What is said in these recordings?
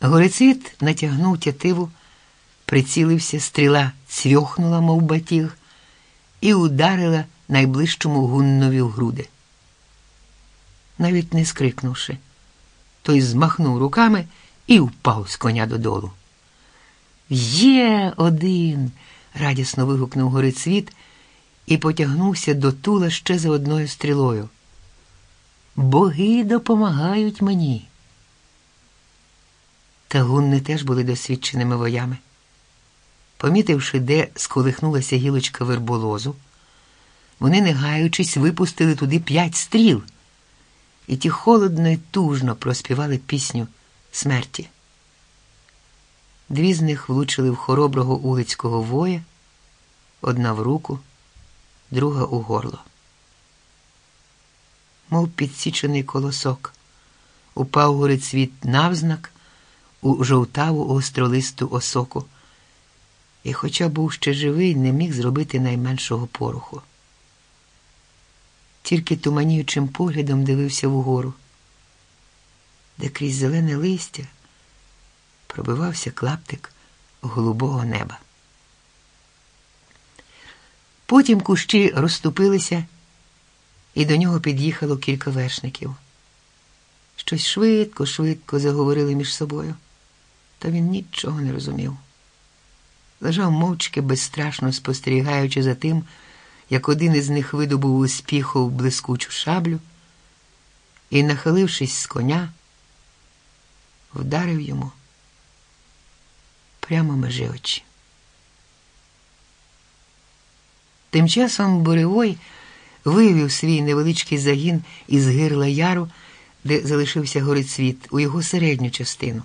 Горецвіт натягнув тятиву, прицілився, стріла цвьохнула, мов батіг, і ударила найближчому гуннові в груди. Навіть не скрикнувши, той змахнув руками і впав з коня додолу. Є один. радісно вигукнув горецвіт і потягнувся до тула ще за одною стрілою. Боги допомагають мені. Та гунни теж були досвідченими воями. Помітивши, де сколихнулася гілочка верболозу, вони, не гаючись, випустили туди п'ять стріл, і ті холодно й тужно проспівали пісню смерті. Дві з них влучили в хороброго улицького воя, одна в руку, друга у горло. Мов підсічений колосок, упав горецвіт навзнак у жовтаву остролисту осоку, і, хоча був ще живий, не міг зробити найменшого поруху. Тільки туманіючим поглядом дивився вгору, де крізь зелене листя пробивався клаптик голубого неба. Потім кущі розступилися, і до нього під'їхало кілька вершників. Щось швидко, швидко заговорили між собою, та він нічого не розумів. Лежав мовчки безстрашно спостерігаючи за тим, як один із них видобув успіху в блискучу шаблю і, нахилившись з коня, вдарив йому прямо межі очі. Тим часом Буревой вивів свій невеличкий загін із гирла яру, де залишився горицвіт, у його середню частину.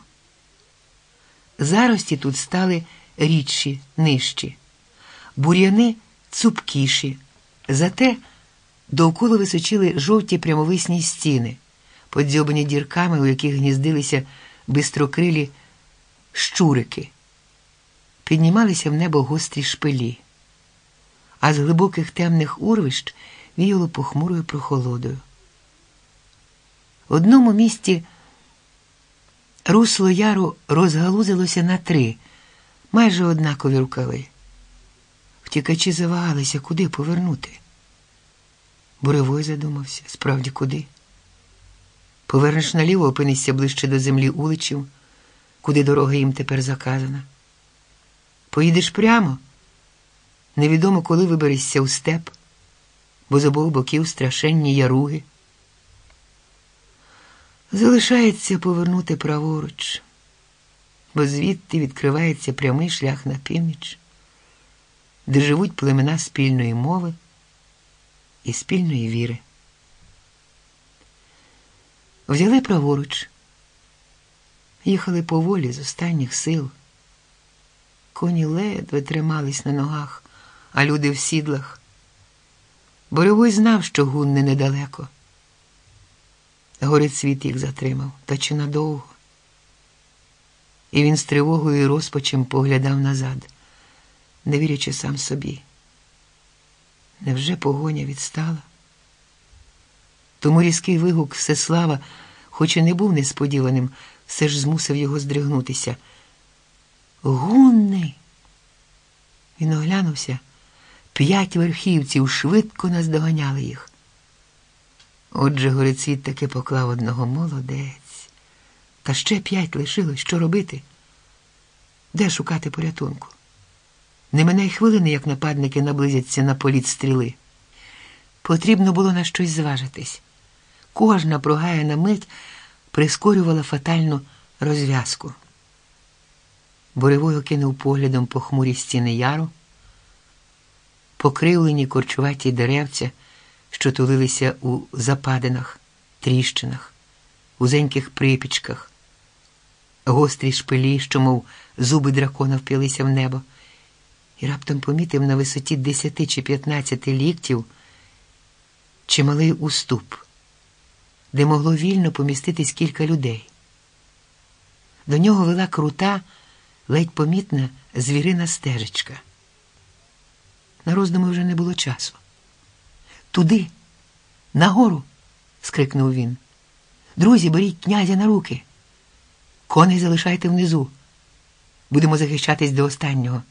Зарості тут стали рідші, нижчі, бур'яни цупкіші, зате довкола височили жовті прямовисні стіни, подзьобані дірками, у яких гніздилися бистрокрилі щурики, піднімалися в небо гострі шпилі, а з глибоких темних урвищ віяло похмурою прохолодою. В одному місці русло яру розгалузилося на три, майже однакові рукави. Втікачі завагалися, куди повернути. Буревой задумався, справді куди. Повернеш наліво, опинишся ближче до землі уличів, куди дорога їм тепер заказана. Поїдеш прямо, невідомо, коли виберешся у степ, бо з обох боків страшенні яруги. Залишається повернути праворуч, бо звідти відкривається прямий шлях на північ, де живуть племена спільної мови і спільної віри. Взяли праворуч, їхали поволі з останніх сил. Коні ледве тримались на ногах, а люди в сідлах. Боровой знав, що гунни недалеко. Горецвіт їх затримав, та чи надовго. І він з тривогою і розпачем поглядав назад, не вірячи сам собі. Невже погоня відстала? Тому різкий вигук Всеслава, хоч і не був несподіваним, все ж змусив його здригнутися. Гунни. Він оглянувся. П'ять верхівців швидко наздоганяли їх. Отже, Горецвіт таки поклав одного молодець. Та ще п'ять лишилось, що робити? Де шукати порятунку? Не й хвилини, як нападники наблизяться на політ стріли. Потрібно було на щось зважитись. Кожна прогаяна мить прискорювала фатальну розв'язку. Боревой окинув поглядом похмурі стіни яру, покривлені корчуваті деревця, що тулилися у западинах, тріщинах, узеньких припічках, гострі шпилі, що, мов зуби дракона вп'ялися в небо, і раптом помітив на висоті десяти чи п'ятнадцяти ліктів чималий уступ, де могло вільно поміститись кілька людей. До нього вела крута ледь помітна звірина стежечка. На роздуми вже не було часу. Туди, нагору, скрикнув він. Друзі, беріть князя на руки. Коней залишайте внизу. Будемо захищатись до останнього.